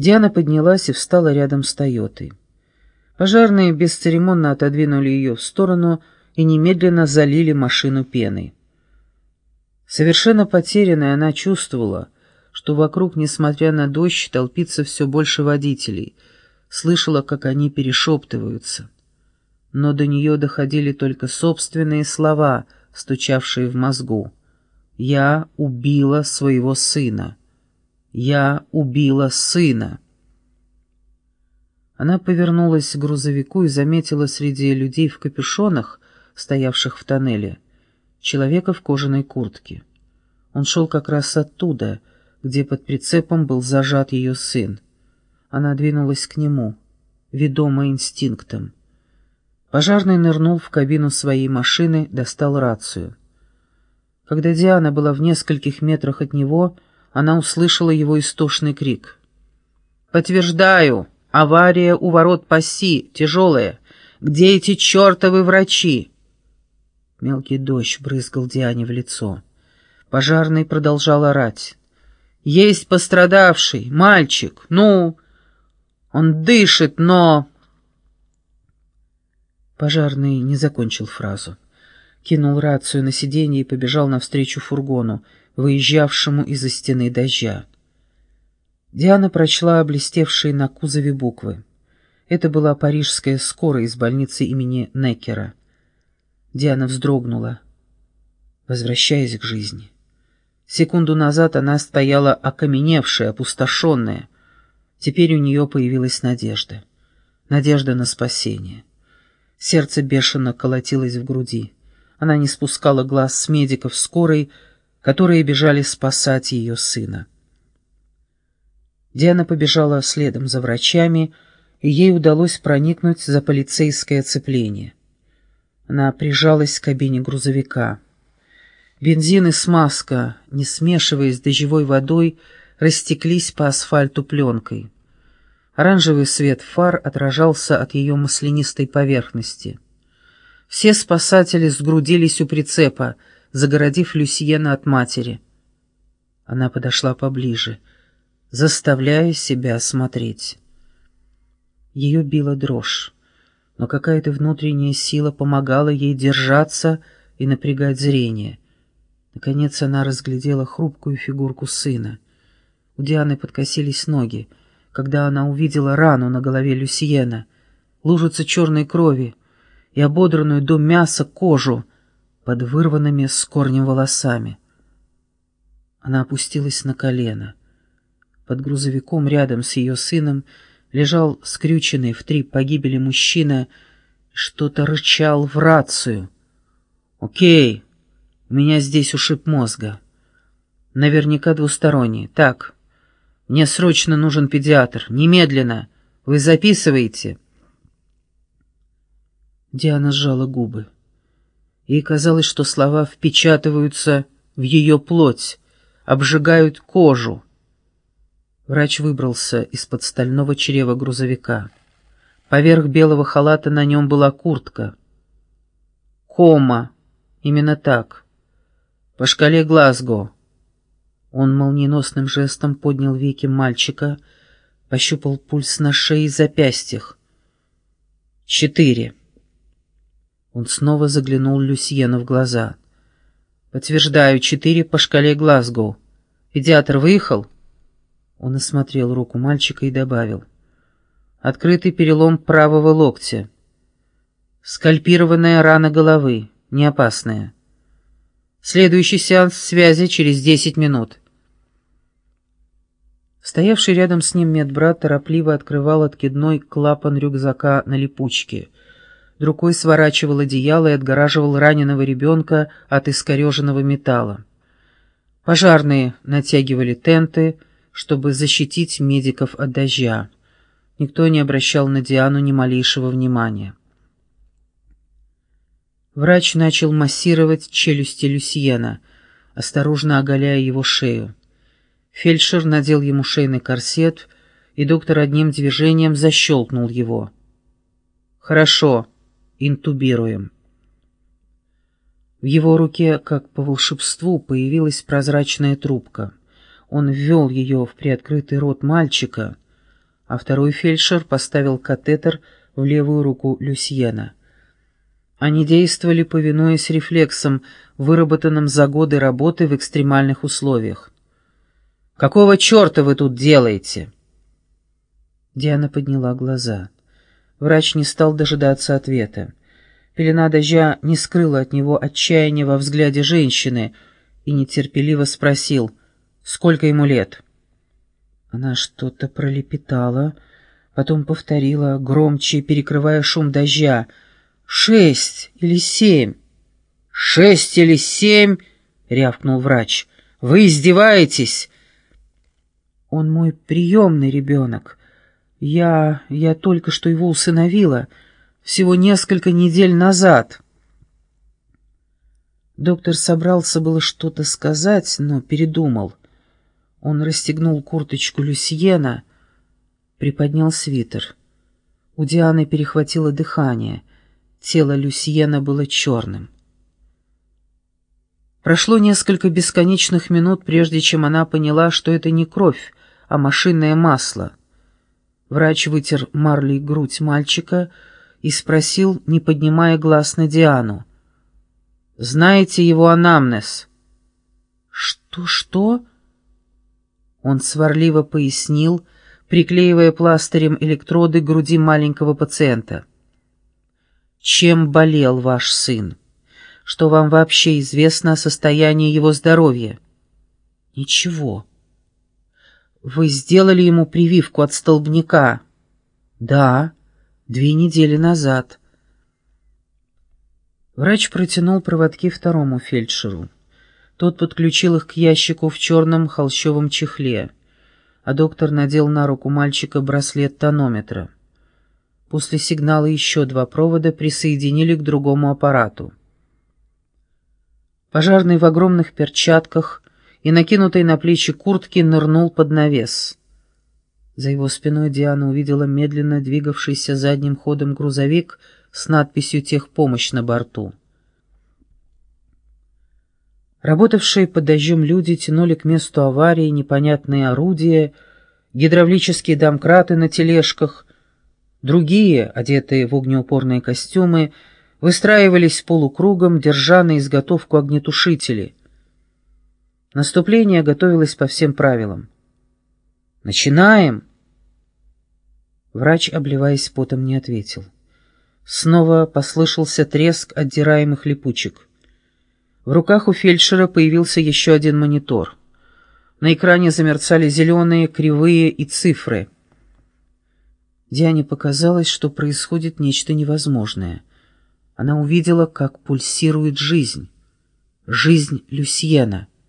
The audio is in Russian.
Диана поднялась и встала рядом с Тойотой. Пожарные бесцеремонно отодвинули ее в сторону и немедленно залили машину пеной. Совершенно потерянная она чувствовала, что вокруг, несмотря на дождь, толпится все больше водителей, слышала, как они перешептываются. Но до нее доходили только собственные слова, стучавшие в мозгу. «Я убила своего сына». «Я убила сына». Она повернулась к грузовику и заметила среди людей в капюшонах, стоявших в тоннеле, человека в кожаной куртке. Он шел как раз оттуда, где под прицепом был зажат ее сын. Она двинулась к нему, ведомая инстинктом. Пожарный нырнул в кабину своей машины, достал рацию. Когда Диана была в нескольких метрах от него, она услышала его истошный крик. «Подтверждаю, авария у ворот Пасси, тяжелая. Где эти чертовы врачи?» Мелкий дождь брызгал Диане в лицо. Пожарный продолжал орать. «Есть пострадавший, мальчик, ну...» «Он дышит, но...» Пожарный не закончил фразу. Кинул рацию на сиденье и побежал навстречу фургону, выезжавшему из-за стены дождя. Диана прочла блестевшие на кузове буквы. Это была парижская скорая из больницы имени Неккера. Диана вздрогнула, возвращаясь к жизни. Секунду назад она стояла окаменевшая, опустошенная. Теперь у нее появилась надежда. Надежда на спасение. Сердце бешено колотилось в груди. Она не спускала глаз с медиков скорой, которые бежали спасать ее сына. Диана побежала следом за врачами, и ей удалось проникнуть за полицейское оцепление. Она прижалась к кабине грузовика. Бензин и смазка, не смешиваясь с дождевой водой, растеклись по асфальту пленкой. Оранжевый свет фар отражался от ее маслянистой поверхности. Все спасатели сгрудились у прицепа, загородив Люсьена от матери. Она подошла поближе, заставляя себя смотреть. Ее била дрожь, но какая-то внутренняя сила помогала ей держаться и напрягать зрение. Наконец она разглядела хрупкую фигурку сына. У Дианы подкосились ноги, когда она увидела рану на голове Люсьена, лужицы черной крови, и ободранную до мяса кожу под вырванными с корнем волосами. Она опустилась на колено. Под грузовиком рядом с ее сыном лежал скрюченный в три погибели мужчина, что-то рычал в рацию. «Окей, у меня здесь ушиб мозга. Наверняка двусторонний. Так, мне срочно нужен педиатр. Немедленно. Вы записываете?» Диана сжала губы. Ей казалось, что слова впечатываются в ее плоть, обжигают кожу. Врач выбрался из-под стального чрева грузовика. Поверх белого халата на нем была куртка. Кома. Именно так. По шкале Глазго. Он молниеносным жестом поднял веки мальчика, пощупал пульс на шее и запястьях. Четыре. Он снова заглянул Люсьену в глаза. «Подтверждаю, четыре по шкале Глазго. Педиатр выехал?» Он осмотрел руку мальчика и добавил. «Открытый перелом правого локтя. Скальпированная рана головы, не опасная. Следующий сеанс связи через десять минут». Стоявший рядом с ним медбрат торопливо открывал откидной клапан рюкзака на липучке — Рукой сворачивал одеяло и отгораживал раненого ребенка от искореженного металла. Пожарные натягивали тенты, чтобы защитить медиков от дождя. Никто не обращал на Диану ни малейшего внимания. Врач начал массировать челюсти Люсьена, осторожно оголяя его шею. Фельдшер надел ему шейный корсет, и доктор одним движением защелкнул его. «Хорошо», интубируем». В его руке, как по волшебству, появилась прозрачная трубка. Он ввел ее в приоткрытый рот мальчика, а второй фельдшер поставил катетер в левую руку Люсьена. Они действовали, повинуясь рефлексам, выработанным за годы работы в экстремальных условиях. «Какого черта вы тут делаете?» Диана подняла глаза. Врач не стал дожидаться ответа. Пелена дождя не скрыла от него отчаяния во взгляде женщины и нетерпеливо спросил, сколько ему лет. Она что-то пролепетала, потом повторила, громче, перекрывая шум дождя — «Шесть или семь». «Шесть или семь?» — рявкнул врач. «Вы издеваетесь?» «Он мой приемный ребенок. Я... я только что его усыновила. Всего несколько недель назад». Доктор собрался было что-то сказать, но передумал. Он расстегнул курточку Люсьена, приподнял свитер. У Дианы перехватило дыхание — Тело Люсьена было черным. Прошло несколько бесконечных минут, прежде чем она поняла, что это не кровь, а машинное масло. Врач вытер марлей грудь мальчика и спросил, не поднимая глаз на Диану. «Знаете его анамнез?» «Что-что?» Он сварливо пояснил, приклеивая пластырем электроды к груди маленького пациента. Чем болел ваш сын? Что вам вообще известно о состоянии его здоровья? Ничего. Вы сделали ему прививку от столбняка? Да, две недели назад. Врач протянул проводки второму фельдшеру. Тот подключил их к ящику в черном холщовом чехле, а доктор надел на руку мальчика браслет тонометра. После сигнала еще два провода присоединили к другому аппарату. Пожарный в огромных перчатках и накинутой на плечи куртки нырнул под навес. За его спиной Диана увидела медленно двигавшийся задним ходом грузовик с надписью «Техпомощь» на борту. Работавшие под дождем люди тянули к месту аварии непонятные орудия, гидравлические домкраты на тележках, Другие, одетые в огнеупорные костюмы, выстраивались полукругом, держа на изготовку огнетушители. Наступление готовилось по всем правилам. «Начинаем!» Врач, обливаясь потом, не ответил. Снова послышался треск отдираемых липучек. В руках у фельдшера появился еще один монитор. На экране замерцали зеленые, кривые и цифры — Диане показалось, что происходит нечто невозможное. Она увидела, как пульсирует жизнь. Жизнь Люсьена —